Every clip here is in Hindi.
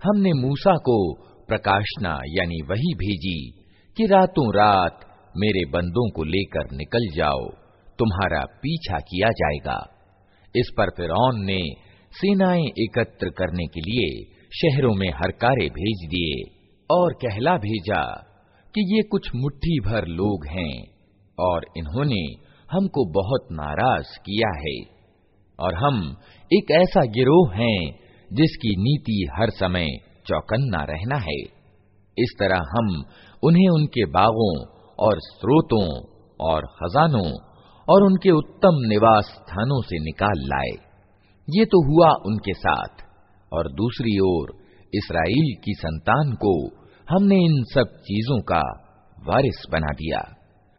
हमने मूसा को प्रकाशना यानी वही भेजी कि रातों रात मेरे बंदों को लेकर निकल जाओ तुम्हारा पीछा किया जाएगा इस पर फिरौन ने सेनाएं एकत्र करने के लिए शहरों में हरकारे भेज दिए और कहला भेजा कि ये कुछ मुट्ठी भर लोग हैं और इन्होंने हमको बहुत नाराज़ किया है और हम एक ऐसा गिरोह हैं जिसकी नीति हर समय चौकन्ना रहना है। इस तरह हम उन्हें उनके बागों और स्रोतों और खजानों और उनके उत्तम निवास स्थानों से निकाल लाए। ये तो हुआ उनके साथ। और दूसरी ओर इसराइल की संतान को हमने इन सब चीजों का वारिस बना दिया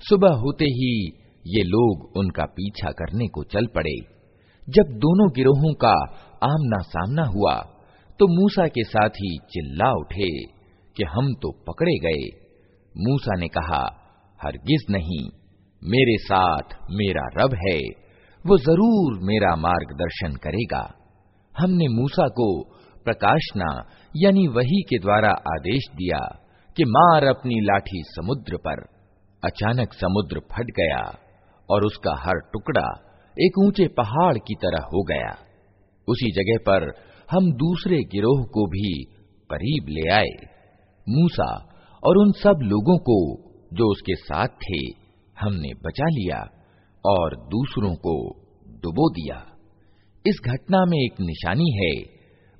सुबह होते ही ये लोग उनका पीछा करने को चल पड़े जब दोनों गिरोहों का आमना सामना हुआ तो मूसा के साथी चिल्ला उठे कि हम तो पकड़े गए मूसा ने कहा हरगिज नहीं मेरे साथ मेरा रब है वो जरूर मेरा मार्गदर्शन करेगा हमने मूसा को प्रकाशना, यानी वही के द्वारा आदेश दिया कि मार अपनी लाठी समुद्र पर। अचानक समुद्र फट गया और उसका हर टुकड़ा एक ऊँचे पहाड़ की तरह हो गया। उसी जगह पर हम दूसरे गिरोह को भी करीब ले आए। मूसा और उन सब लोगों को जो उसके साथ थे, हमने बचा लिया और दूसरों को डुबो दिया। इस घटना में एक निशानी है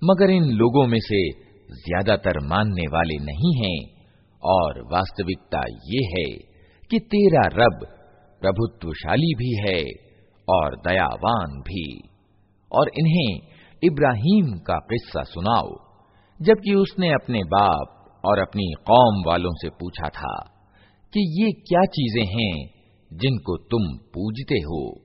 मगर इन लोगों में से ज़्यादातर मानने वाले नहीं हैं। और वास्तविकता ये है कि तेरा रब प्रभुत्वशाली भी है और दयावान भी। और इन्हें इब्राहिम का किस्सा सुनाओ, जबकि उसने अपने बाप और अपनी कौम वालों से पूछा था कि ये क्या चीज़ें हैं जिनको तुम पूजते हो।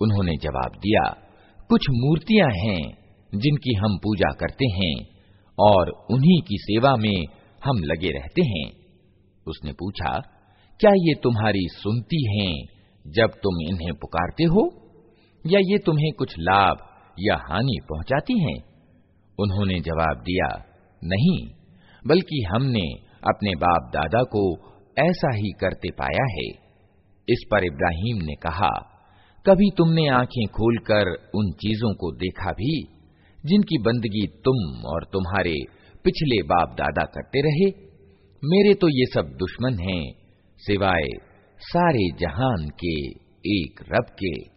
उन्होंने जवाब दिया, कुछ मूर्तियाँ हैं जिनकी हम पूजा करते हैं और उन्हीं की सेवा में हम लगे रहते हैं। उसने पूछा, क्या ये तुम्हारी सुनती हैं जब तुम इन्हें पुकारते हो? या ये तुम्हें कुछ लाभ या हानि पहुंचाती हैं? उन्होंने जवाब दिया, नहीं, बल्कि हमने अपने बाप दादा को ऐसा ही करते पाया है। इस पर इब्राहिम ने कहा, कभी तुमने आँखें खोलकर उन चीज़ों को देखा भी, जिनकी बंदगी तुम और तुम्हारे पिछले बाप दादा करते रहे? मेरे तो ये सब दुश्मन हैं, सिवाय सारे जहान के एक रब के।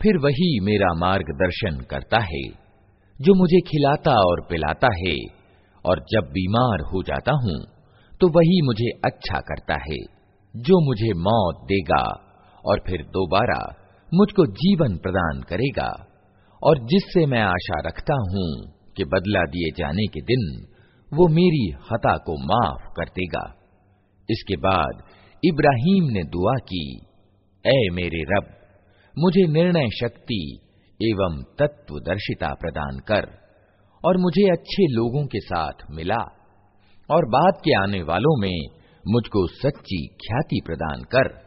फिर वही मेरा मार्गदर्शन करता है, जो मुझे खिलाता और पिलाता है, और जब बीमार हो जाता हूँ तो वही मुझे अच्छा करता है, जो मुझे मौत देगा, और फिर दोबारा मुझको जीवन प्रदान करेगा, और जिससे मैं आशा रखता हूँ कि बदला दिए जाने के दिन, वो मेरी हता को माफ़ कर देगा। इसके बाद इब्राहिम ने दुआ की ए मेरे रब मुझे निर्णय शक्ति एवं तत्वदर्शिता प्रदान कर और मुझे अच्छे लोगों के साथ मिला और बाद के आने वालों में मुझको सच्ची ख्याति प्रदान कर।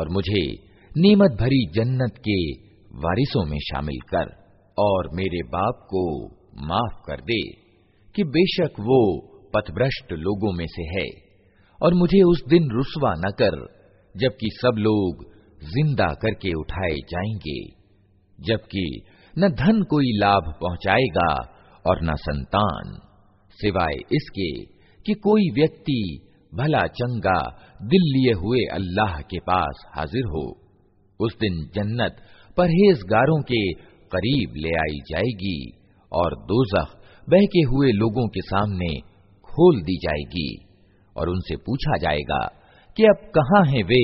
और मुझे नीमत भरी जन्नत के वारिसों में शामिल कर और मेरे बाप को माफ कर दे कि बेशक वो पथभ्रष्ट लोगों में से है और मुझे उस दिन रुसवा न कर, जबकि सब लोग ज़िंदा करके उठाए जाएँगे, जबकि न धन कोई लाभ पहुंचाएगा और न संतान, सिवाय इसके कि कोई व्यक्ति भला चंगा दिल लिए हुए अल्लाह के पास हाजिर हो। उस दिन जन्नत परहेजगारों के करीब ले आई जाएगी और दोजख बहके हुए लोगों के सामने खोल दी जाएगी। और उनसे पूछा जाएगा कि अब कहाँ हैं वे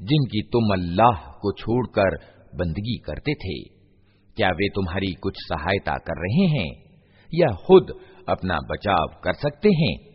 जिनकी तुम अल्लाह को छोड़कर बंदगी करते थे? क्या वे तुम्हारी कुछ सहायता कर रहे हैं या खुद अपना बचाव कर सकते हैं?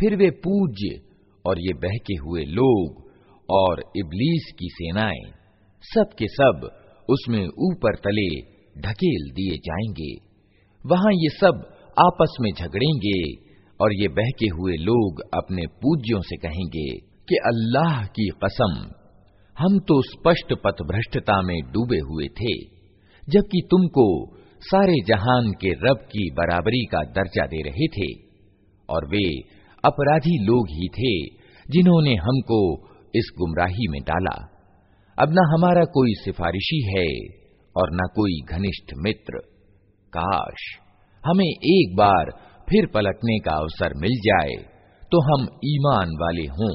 फिर वे पूज्य और ये बहके हुए लोग और इबलीस की सेनाएँ सब के सब उसमें ऊपर तले ढकेल दिए जाएँगे। वहाँ ये सब आपस में झगड़ेंगे और ये बहके हुए लोग अपने पूज्यों से कहेंगे कि अल्लाह की कसम, हम तो स्पष्ट पथ भ्रष्टता में डूबे हुए थे, जबकि तुमको सारे जहान के रब की बराबरी का दर्जा दे रहे थे और वे अपराधी लोग ही थे जिन्होंने हमको इस गुमराही में डाला। अब न हमारा कोई सिफारिशी है और न कोई घनिष्ठ मित्र। काश हमें एक बार फिर पलटने का अवसर मिल जाए तो हम ईमान वाले हों।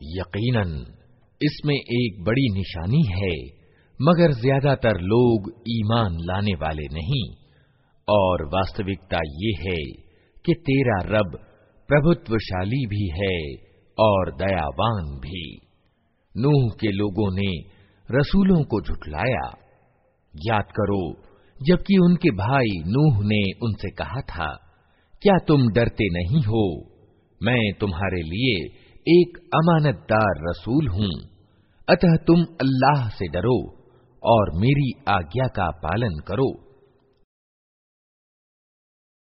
यकीनन इसमें एक बड़ी निशानी है मगर ज्यादातर लोग ईमान लाने वाले नहीं और वास्तविकता ये है कि तेरा रब प्रभुत्वशाली भी है और दयावान भी। नूह के लोगों ने रसूलों को झुठलाया। याद करो, जबकि उनके भाई नूह ने उनसे कहा था, क्या तुम डरते नहीं हो? मैं तुम्हारे लिए एक अमानतदार रसूल हूँ। अतः तुम अल्लाह से डरो और मेरी आज्ञा का पालन करो।